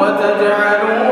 وتجعلون